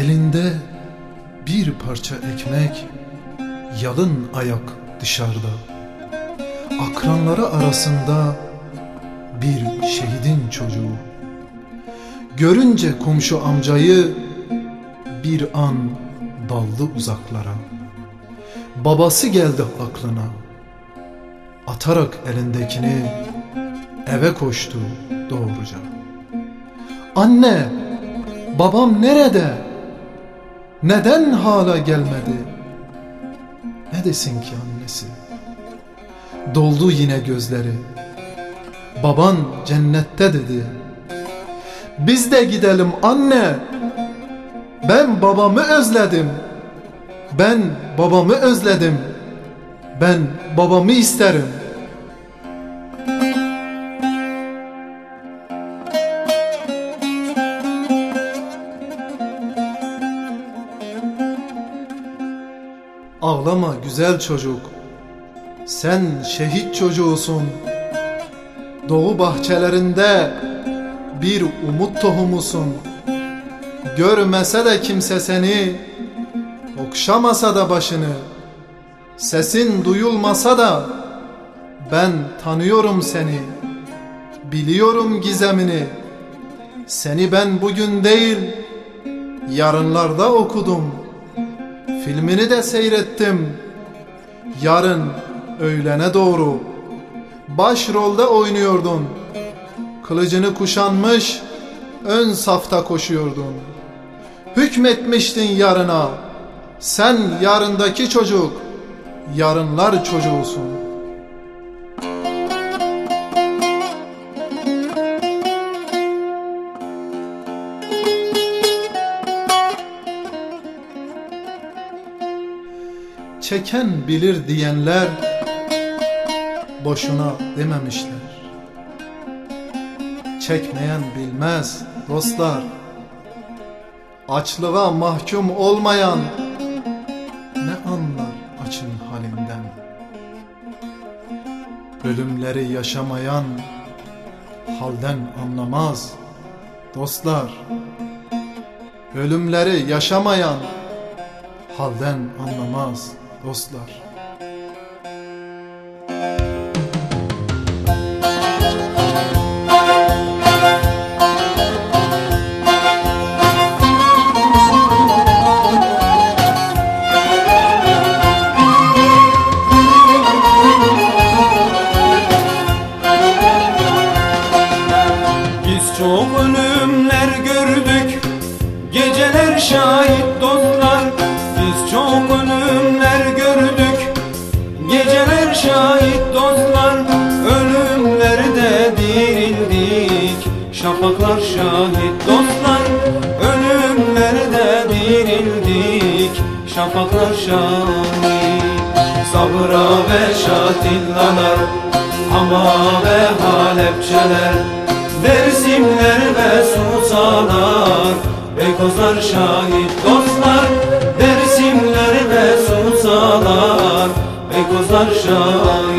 Elinde bir parça ekmek, yalın ayak dışarıda. Akranları arasında bir şehidin çocuğu. Görünce komşu amcayı bir an daldı uzaklara. Babası geldi aklına. Atarak elindekini eve koştu doğruca. Anne, babam nerede? Neden hala gelmedi? Ne desin ki annesi? Doldu yine gözleri. Baban cennette dedi. Biz de gidelim anne. Ben babamı özledim. Ben babamı özledim. Ben babamı isterim. Ağlama güzel çocuk. Sen şehit çocuğusun. Doğu bahçelerinde bir umut tohumusun. Görmese de kimse seni, okşamasa da başını, sesin duyulmasa da ben tanıyorum seni, biliyorum gizemini. Seni ben bugün değil, yarınlarda okudum. Filmini de seyrettim. Yarın öğlene doğru başrolde oynuyordun. Kılıcını kuşanmış ön safta koşuyordun. Hükmetmiştin yarına. Sen yarındaki çocuk, yarınlar çocuğusun. Çeken bilir diyenler boşuna dememişler. Çekmeyen bilmez dostlar. Açlığa mahkum olmayan ne anlar açın halinden. Ölümleri yaşamayan halden anlamaz dostlar. Ölümleri yaşamayan halden anlamaz dostlar. Biz çok ölümler gördük Geceler şahit Şafaklar şahit dostlar Ölümlerde dirildik. Şafaklar şahit Sabra ve şatillalar Ama ve halepçeler Dersimler ve susalar. Beykozlar şahit dostlar Dersimler ve susalar. Beykozlar şahit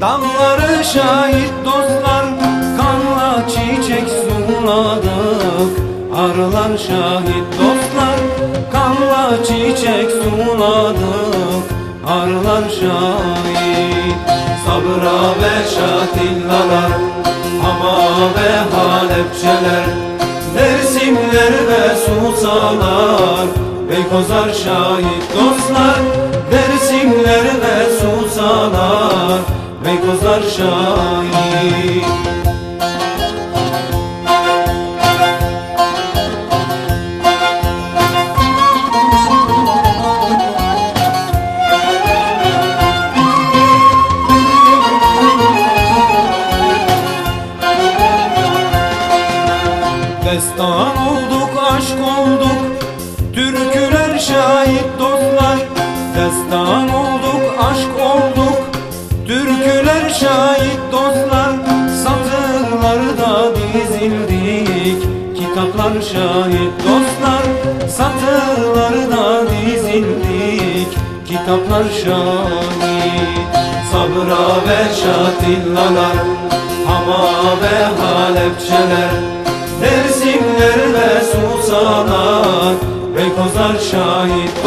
Dağları şahit dostlar Kanla çiçek suladık. Arılar şahit dostlar Kanla çiçek suladık. Arılar şahit Sabra ve şatillalar Ama ve halepçeler. Dersimler ve susalar Beykozlar şahit dostlar. Dersimler ve susalar Beykozlar şahit Destan olduk, aşk olduk Türküler şahit dostlar Güler şahit dostlar Satırlarda dizildik. Kitaplar şahit dostlar Satırlarda dizildik. Kitaplar şahit Sabra ve şatillalar Hama ve halepçeler Dersimler ve susalar Beykozlar şahit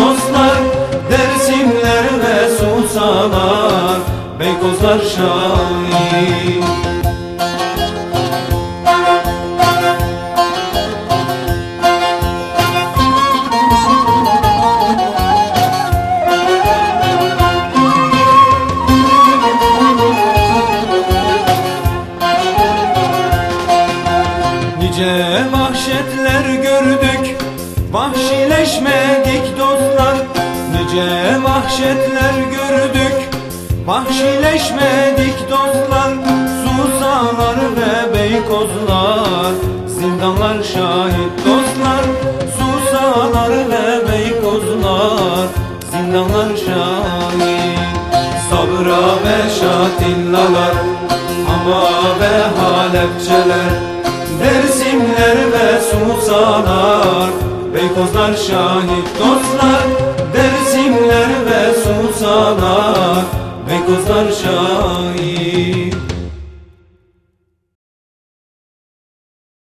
Beykozlar şahit Nice vahşetler gördük Vahşileşmedik dostlar. Nice vahşetler gördük Vahşileşmedik dostlar Susalar ve beykozlar. Zindanlar şahit dostlar Susalar ve beykozlar. Zindanlar şahit Sabra ve şatillalar. Ama ve halepçeler Dersimler ve susalar. Beykozlar şahit dostlar Dersimler ve susalar Beykozlar şahit